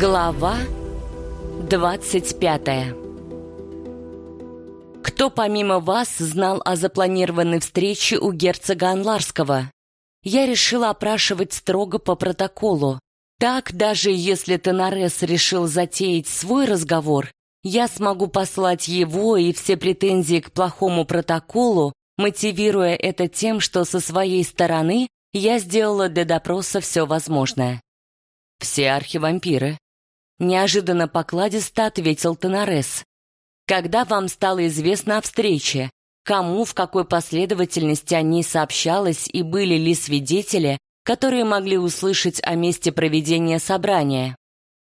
Глава 25 Кто помимо вас знал о запланированной встрече у герцога Анларского? Я решила опрашивать строго по протоколу. Так, даже если Тенарес решил затеять свой разговор, я смогу послать его и все претензии к плохому протоколу, мотивируя это тем, что со своей стороны я сделала для допроса все возможное. Все архивампиры, Неожиданно покладисто ответил Тонарес. Когда вам стало известно о встрече? Кому, в какой последовательности о ней сообщалось и были ли свидетели, которые могли услышать о месте проведения собрания?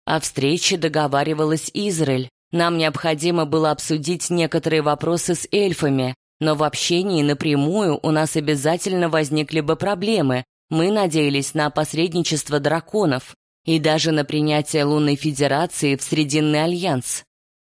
О встрече договаривалась Израиль. Нам необходимо было обсудить некоторые вопросы с эльфами, но в общении напрямую у нас обязательно возникли бы проблемы. Мы надеялись на посредничество драконов и даже на принятие Лунной Федерации в Срединный Альянс.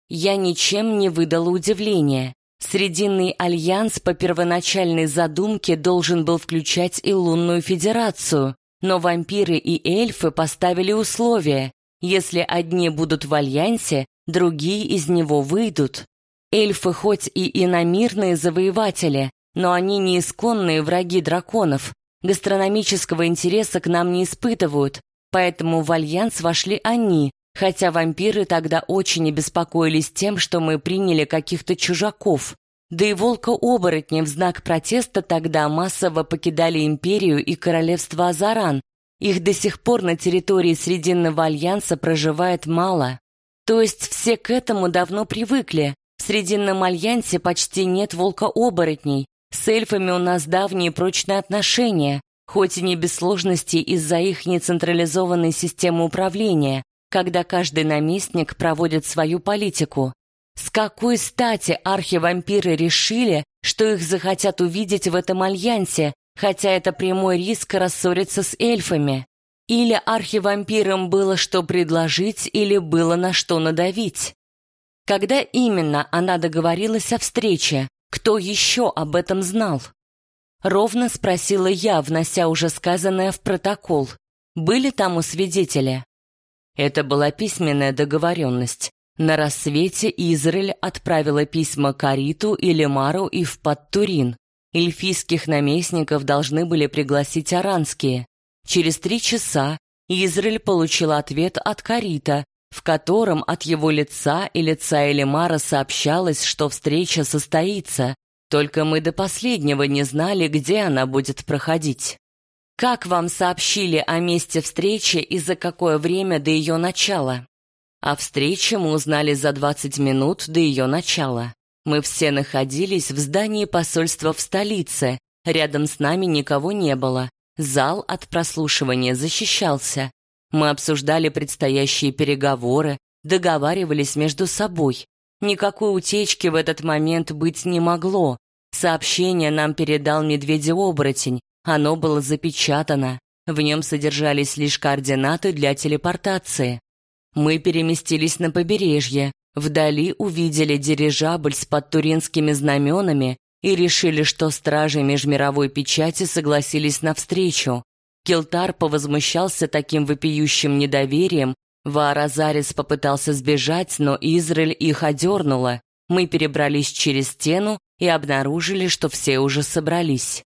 Я ничем не выдала удивления. Срединный Альянс по первоначальной задумке должен был включать и Лунную Федерацию, но вампиры и эльфы поставили условия. Если одни будут в Альянсе, другие из него выйдут. Эльфы хоть и иномирные завоеватели, но они не исконные враги драконов. Гастрономического интереса к нам не испытывают, Поэтому в альянс вошли они, хотя вампиры тогда очень обеспокоились тем, что мы приняли каких-то чужаков. Да и волка-оборотни в знак протеста тогда массово покидали империю и королевство Азаран. Их до сих пор на территории Срединного альянса проживает мало. То есть все к этому давно привыкли. В Срединном альянсе почти нет волка-оборотней. С эльфами у нас давние прочные отношения хоть и не без сложностей из-за их нецентрализованной системы управления, когда каждый наместник проводит свою политику. С какой стати архивампиры решили, что их захотят увидеть в этом альянсе, хотя это прямой риск рассориться с эльфами? Или архивампирам было что предложить, или было на что надавить? Когда именно она договорилась о встрече? Кто еще об этом знал? Ровно спросила я, внося уже сказанное в протокол. Были там у свидетеля? Это была письменная договоренность. На рассвете Израиль отправила письма Кариту и Лемару и в Подтурин. Эльфийских наместников должны были пригласить аранские. Через три часа Израиль получил ответ от Карита, в котором от его лица и лица Элемара сообщалось, что встреча состоится, только мы до последнего не знали, где она будет проходить. Как вам сообщили о месте встречи и за какое время до ее начала? О встрече мы узнали за 20 минут до ее начала. Мы все находились в здании посольства в столице. Рядом с нами никого не было. Зал от прослушивания защищался. Мы обсуждали предстоящие переговоры, договаривались между собой. Никакой утечки в этот момент быть не могло. Сообщение нам передал медведь-оборотень. Оно было запечатано. В нем содержались лишь координаты для телепортации. Мы переместились на побережье. Вдали увидели дирижабль с подтуринскими знаменами и решили, что стражи межмировой печати согласились на встречу. Килтар повозмущался таким вопиющим недоверием, Вааразарис попытался сбежать, но Израиль их одернула. Мы перебрались через стену и обнаружили, что все уже собрались.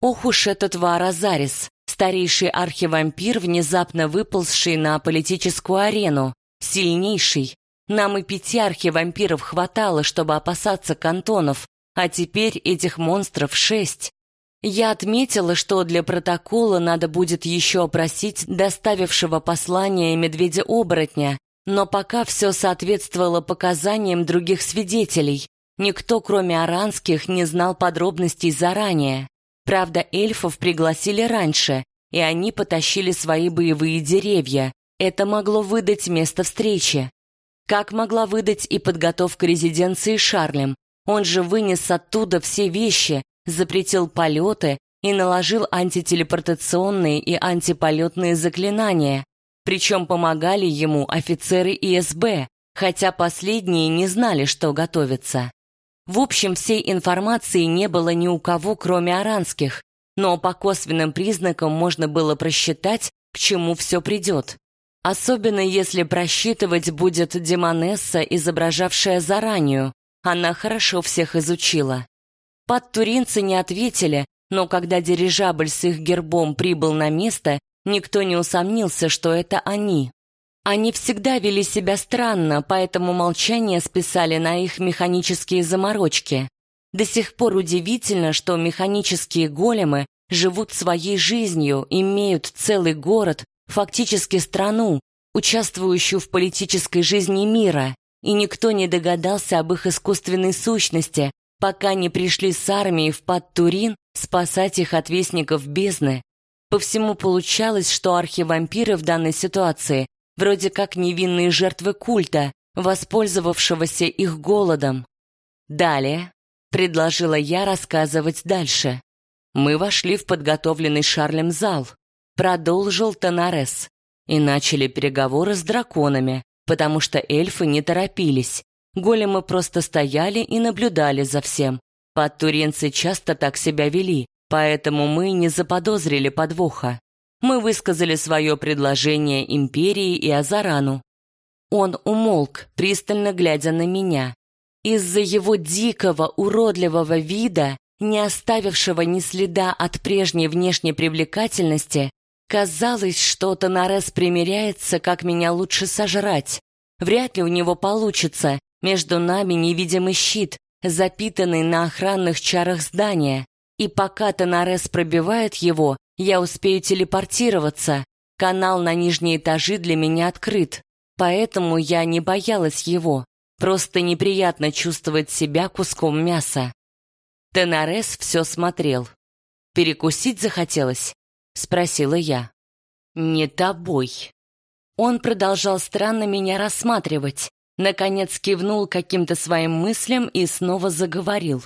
Ох уж этот Вааразарис, старейший архивампир, внезапно выползший на политическую арену, сильнейший. Нам и пяти архивампиров хватало, чтобы опасаться кантонов, а теперь этих монстров шесть. Я отметила, что для протокола надо будет еще опросить доставившего послание медведя-оборотня, но пока все соответствовало показаниям других свидетелей. Никто, кроме аранских, не знал подробностей заранее. Правда, эльфов пригласили раньше, и они потащили свои боевые деревья. Это могло выдать место встречи. Как могла выдать и подготовка резиденции Шарлем. Он же вынес оттуда все вещи, запретил полеты и наложил антителепортационные и антиполетные заклинания. Причем помогали ему офицеры ИСБ, хотя последние не знали, что готовится. В общем, всей информации не было ни у кого, кроме аранских, но по косвенным признакам можно было просчитать, к чему все придет. Особенно если просчитывать будет Демонесса, изображавшая заранее. Она хорошо всех изучила. Подтуринцы не ответили, но когда дирижабль с их гербом прибыл на место, никто не усомнился, что это они. Они всегда вели себя странно, поэтому молчание списали на их механические заморочки. До сих пор удивительно, что механические големы живут своей жизнью, имеют целый город, фактически страну, участвующую в политической жизни мира, и никто не догадался об их искусственной сущности, пока не пришли с армией в Паттурин спасать их от вестников бездны. По всему получалось, что архивампиры в данной ситуации вроде как невинные жертвы культа, воспользовавшегося их голодом. Далее предложила я рассказывать дальше. Мы вошли в подготовленный Шарлем зал, продолжил Тонарес, и начали переговоры с драконами, потому что эльфы не торопились. Големы просто стояли и наблюдали за всем. Подтуренцы часто так себя вели, поэтому мы не заподозрили подвоха мы высказали свое предложение империи и Азарану. Он умолк, пристально глядя на меня. Из-за его дикого, уродливого вида, не оставившего ни следа от прежней внешней привлекательности, казалось, что Тонарес примиряется, как меня лучше сожрать. Вряд ли у него получится. Между нами невидимый щит, запитанный на охранных чарах здания. И пока Тонарес пробивает его, я успею телепортироваться. Канал на нижние этажи для меня открыт, поэтому я не боялась его. Просто неприятно чувствовать себя куском мяса. Тенарес все смотрел. «Перекусить захотелось?» — спросила я. «Не тобой». Он продолжал странно меня рассматривать, наконец кивнул каким-то своим мыслям и снова заговорил.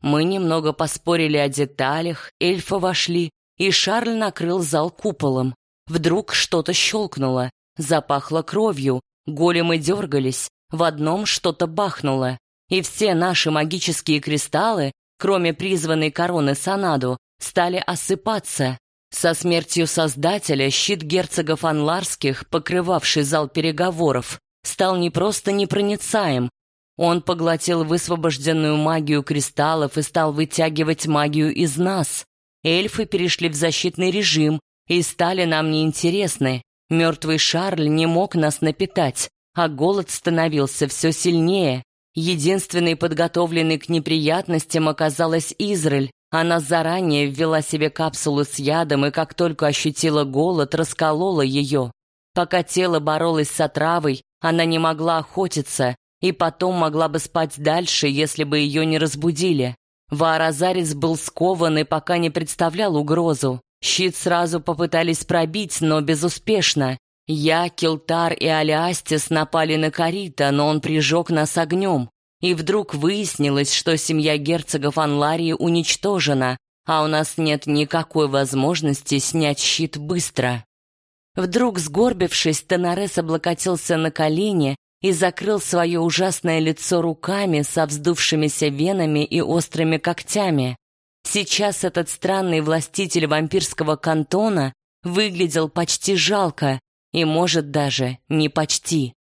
Мы немного поспорили о деталях, эльфы вошли, и Шарль накрыл зал куполом. Вдруг что-то щелкнуло, запахло кровью, големы дергались, в одном что-то бахнуло, и все наши магические кристаллы, кроме призванной короны Санаду, стали осыпаться. Со смертью Создателя щит герцогов Анларских, покрывавший зал переговоров, стал не просто непроницаем, он поглотил высвобожденную магию кристаллов и стал вытягивать магию из нас. Эльфы перешли в защитный режим и стали нам неинтересны. Мертвый Шарль не мог нас напитать, а голод становился все сильнее. Единственной подготовленной к неприятностям оказалась Израиль. Она заранее ввела себе капсулу с ядом и как только ощутила голод, расколола ее. Пока тело боролось с отравой, она не могла охотиться и потом могла бы спать дальше, если бы ее не разбудили. Вааразарис был скован и пока не представлял угрозу. Щит сразу попытались пробить, но безуспешно. Я, Килтар и Алиастис напали на Карита, но он прижег нас огнем. И вдруг выяснилось, что семья герцогов Анларии уничтожена, а у нас нет никакой возможности снять щит быстро. Вдруг, сгорбившись, Тенарес облокотился на колени и закрыл свое ужасное лицо руками со вздувшимися венами и острыми когтями. Сейчас этот странный властитель вампирского кантона выглядел почти жалко, и, может, даже не почти.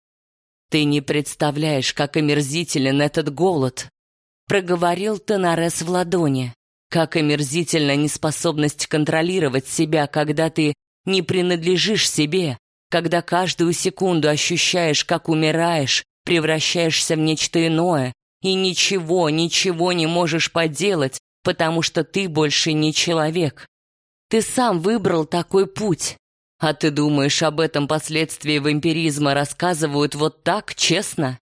«Ты не представляешь, как омерзителен этот голод», — проговорил Тенарес в ладони. «Как омерзительна неспособность контролировать себя, когда ты не принадлежишь себе, когда каждую секунду ощущаешь, как умираешь, превращаешься в нечто иное, и ничего, ничего не можешь поделать, потому что ты больше не человек. Ты сам выбрал такой путь. А ты думаешь, об этом последствии вампиризма рассказывают вот так, честно?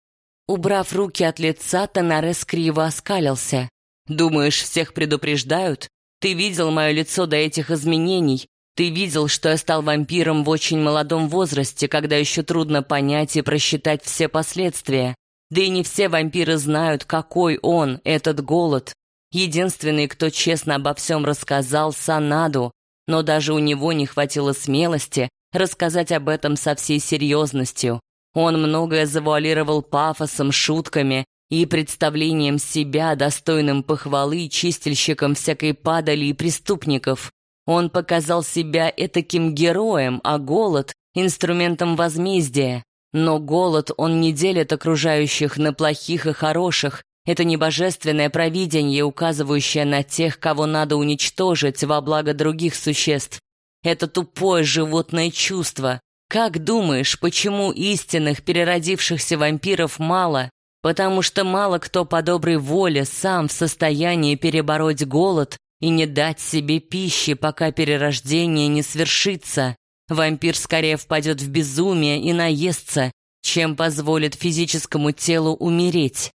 Убрав руки от лица, Тонарес криво оскалился. Думаешь, всех предупреждают? Ты видел мое лицо до этих изменений, ты видел, что я стал вампиром в очень молодом возрасте, когда еще трудно понять и просчитать все последствия. Да и не все вампиры знают, какой он, этот голод. Единственный, кто честно обо всем рассказал, Санаду, но даже у него не хватило смелости рассказать об этом со всей серьезностью. Он многое завуалировал пафосом, шутками и представлением себя достойным похвалы чистильщиком всякой падали и преступников. Он показал себя этаким героем, а голод инструментом возмездия, но голод он не делит окружающих на плохих и хороших, это не божественное провидение, указывающее на тех, кого надо уничтожить во благо других существ. Это тупое животное чувство. Как думаешь, почему истинных переродившихся вампиров мало? Потому что мало кто по доброй воле сам в состоянии перебороть голод и не дать себе пищи, пока перерождение не свершится. Вампир скорее впадет в безумие и наестся, чем позволит физическому телу умереть.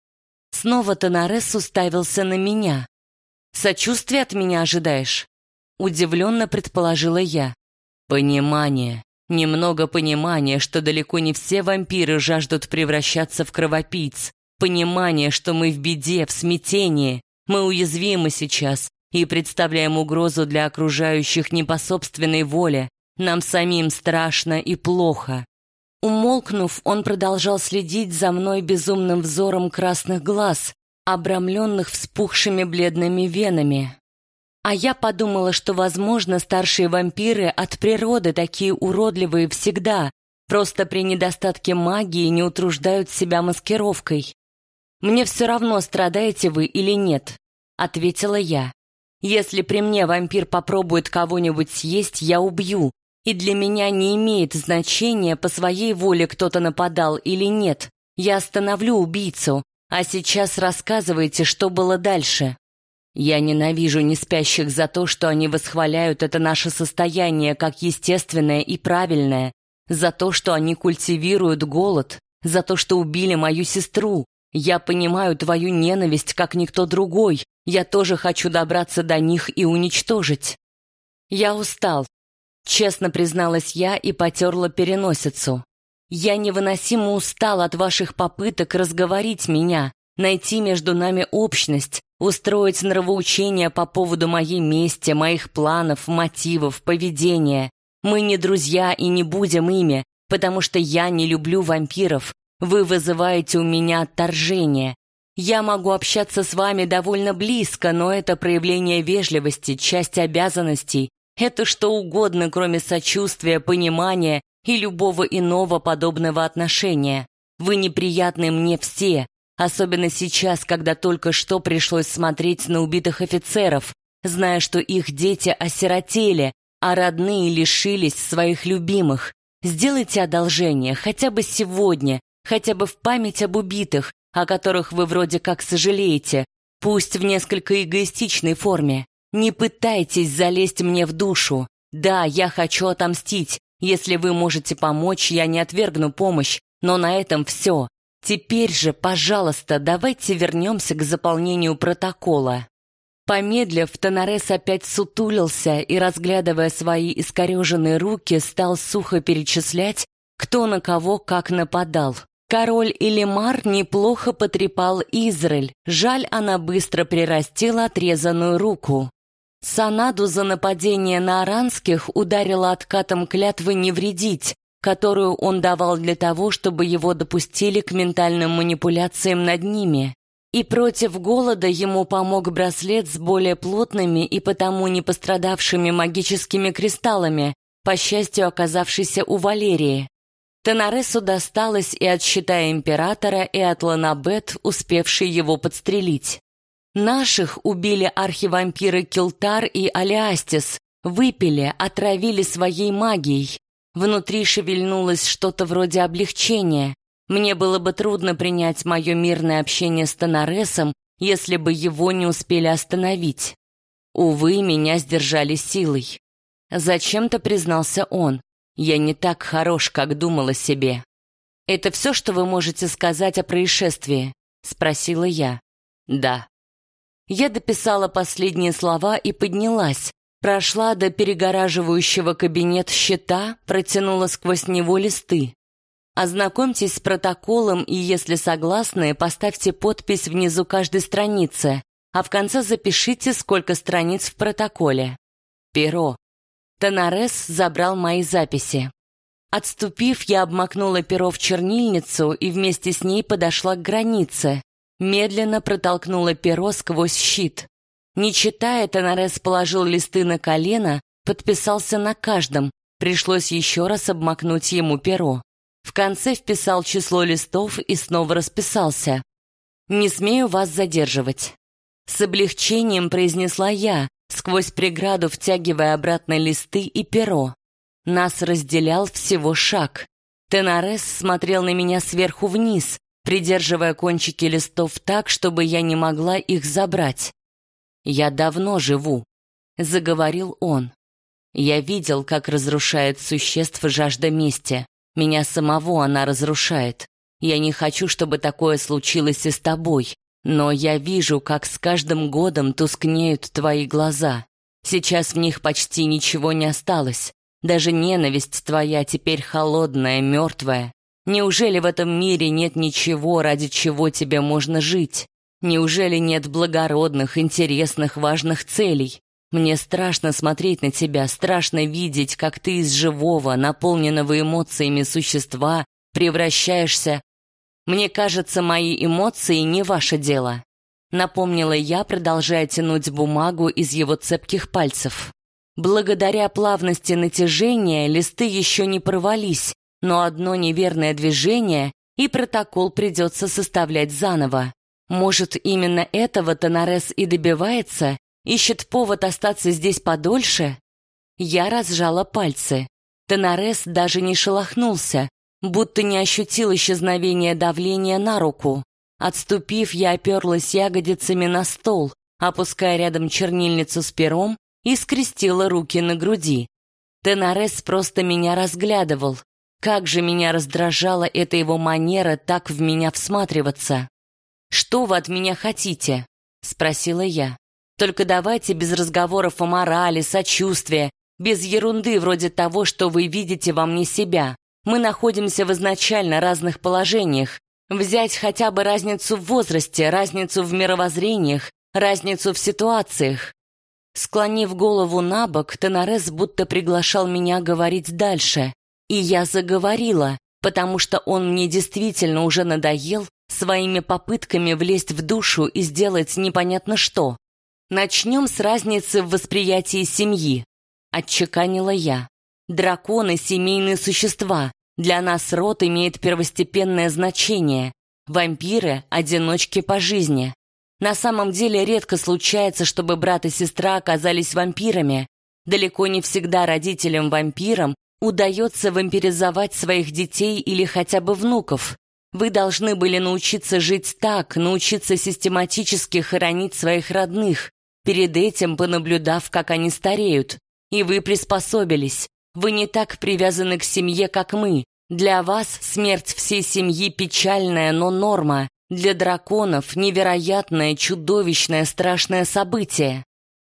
Снова Тонарес уставился на меня. «Сочувствие от меня ожидаешь?» Удивленно предположила я. «Понимание. Немного понимания, что далеко не все вампиры жаждут превращаться в кровопийц. Понимание, что мы в беде, в смятении. Мы уязвимы сейчас и представляем угрозу для окружающих не по собственной воле. Нам самим страшно и плохо. Умолкнув, он продолжал следить за мной безумным взором красных глаз, обрамленных вспухшими бледными венами. А я подумала, что, возможно, старшие вампиры от природы такие уродливые всегда, просто при недостатке магии не утруждают себя маскировкой. «Мне все равно, страдаете вы или нет», — ответила я. «Если при мне вампир попробует кого-нибудь съесть, я убью, и для меня не имеет значения, по своей воле кто-то нападал или нет. Я остановлю убийцу, а сейчас рассказывайте, что было дальше. Я ненавижу неспящих за то, что они восхваляют это наше состояние как естественное и правильное, за то, что они культивируют голод, за то, что убили мою сестру. Я понимаю твою ненависть, как никто другой. Я тоже хочу добраться до них и уничтожить. Я устал, Честно призналась я и потерла переносицу. Я невыносимо устал от ваших попыток разговорить меня, найти между нами общность, устроить нравоучение по поводу моей мести, моих планов, мотивов, поведения. Мы не друзья и не будем ими, потому что я не люблю вампиров. Вы вызываете у меня отторжение. Я могу общаться с вами довольно близко, но это проявление вежливости, часть обязанностей, это что угодно, кроме сочувствия, понимания и любого иного подобного отношения. Вы неприятны мне все, особенно сейчас, когда только что пришлось смотреть на убитых офицеров, зная, что их дети осиротели, а родные лишились своих любимых. Сделайте одолжение хотя бы сегодня, хотя бы в память об убитых, о которых вы вроде как сожалеете, пусть в несколько эгоистичной форме. Не пытайтесь залезть мне в душу. Да, я хочу отомстить. Если вы можете помочь, я не отвергну помощь. Но на этом все. Теперь же, пожалуйста, давайте вернемся к заполнению протокола. Помедлив, Тонарес опять сутулился и, разглядывая свои искореженные руки, стал сухо перечислять, кто на кого как нападал. Король Илимар неплохо потрепал Израиль, жаль, она быстро прирастила отрезанную руку. Санаду за нападение на аранских ударила откатом клятвы не вредить, которую он давал для того, чтобы его допустили к ментальным манипуляциям над ними. И против голода ему помог браслет с более плотными и потому не пострадавшими магическими кристаллами, по счастью, оказавшийся у Валерии. Тенаресу досталось и от щита императора, и от Ланабет, успевшей его подстрелить. Наших убили архивампиры Килтар и Алиастис, выпили, отравили своей магией. Внутри шевельнулось что-то вроде облегчения. Мне было бы трудно принять мое мирное общение с Тонаресом, если бы его не успели остановить. Увы, меня сдержали силой. Зачем-то признался он. Я не так хорош, как думала себе. «Это все, что вы можете сказать о происшествии?» — спросила я. «Да», я дописала последние слова и поднялась. Прошла до перегораживающего кабинет щита, протянула сквозь него листы. Ознакомьтесь с протоколом и, если согласны, поставьте подпись внизу каждой страницы, а в конце запишите, сколько страниц в протоколе. Перо. Тонарес забрал мои записи. Отступив, я обмакнула перо в чернильницу и вместе с ней подошла к границе, медленно протолкнула перо сквозь щит. Не читая, Тонарес положил листы на колено, подписался на каждом, Пришлось еще раз обмакнуть ему перо. В конце вписал число листов и снова расписался. «Не смею вас задерживать». С облегчением произнесла я, сквозь преграду втягивая обратно листы и перо. Нас разделял всего шаг. Тенарес смотрел на меня сверху вниз, придерживая кончики листов так, чтобы я не могла их забрать. «Я давно живу», — заговорил он. «Я видел, как разрушает существ жажда мести. Меня самого она разрушает. Я не хочу, чтобы такое случилось и с тобой. Но я вижу, как с каждым годом тускнеют твои глаза. Сейчас в них почти ничего не осталось. Даже ненависть твоя теперь холодная, мертвая. Неужели в этом мире нет ничего, ради чего тебе можно жить? Неужели нет благородных, интересных, важных целей? Мне страшно смотреть на тебя, страшно видеть, как ты из живого, наполненного эмоциями существа превращаешься. Мне кажется, мои эмоции не ваше дело. Напомнила я, продолжая тянуть бумагу из его цепких пальцев. Благодаря плавности натяжения листы еще не провались, но одно неверное движение, и протокол придется составлять заново. Может, именно этого Тонарес и добивается, Ищет повод остаться здесь подольше? Я разжала пальцы. Тенарес даже не шелохнулся, будто не ощутил исчезновения давления на руку. Отступив, я оперлась ягодицами на стол, опуская рядом чернильницу с пером и скрестила руки на груди. Тенарес просто меня разглядывал. Как же меня раздражала эта его манера так в меня всматриваться. «Что вы от меня хотите?» — спросила я. Только давайте без разговоров о морали, сочувствия, без ерунды вроде того, что вы видите во мне себя. Мы находимся в изначально разных положениях. Взять хотя бы разницу в возрасте, разницу в мировоззрениях, разницу в ситуациях. Склонив голову на бок, Тенарес будто приглашал меня говорить дальше. И я заговорила, потому что он мне действительно уже надоел своими попытками влезть в душу и сделать непонятно что. Начнем с разницы в восприятии семьи. Отчеканила я. Драконы — семейные существа. Для нас род имеет первостепенное значение. Вампиры — одиночки по жизни. На самом деле редко случается, чтобы брат и сестра оказались вампирами. Далеко не всегда родителям-вампирам удается вампиризовать своих детей или хотя бы внуков. Вы должны были научиться жить так, научиться систематически хоронить своих родных, перед этим понаблюдав, как они стареют. И вы приспособились. Вы не так привязаны к семье, как мы. Для вас смерть всей семьи печальная, но норма. Для драконов невероятное, чудовищное, страшное событие.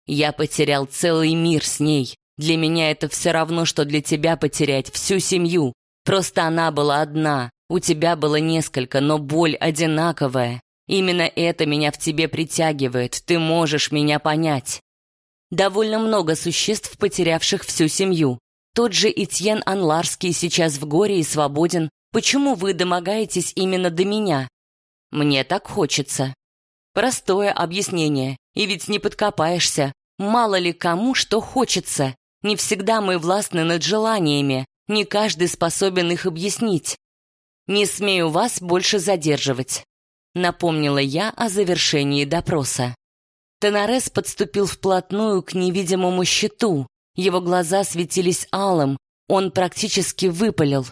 Я потерял целый мир с ней. Для меня это все равно, что для тебя потерять всю семью. Просто она была одна, у тебя было несколько, но боль одинаковая. Именно это меня в тебе притягивает, ты можешь меня понять. Довольно много существ, потерявших всю семью. Тот же Этьен Анларский сейчас в горе и свободен. Почему вы домогаетесь именно до меня? Мне так хочется. Простое объяснение, и ведь не подкопаешься. Мало ли кому что хочется. Не всегда мы властны над желаниями, не каждый способен их объяснить. Не смею вас больше задерживать напомнила я о завершении допроса. Тенарес подступил вплотную к невидимому щиту. Его глаза светились алым, он практически выпалил.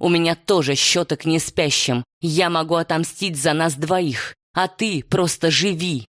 «У меня тоже счеток не спящим. Я могу отомстить за нас двоих, а ты просто живи!»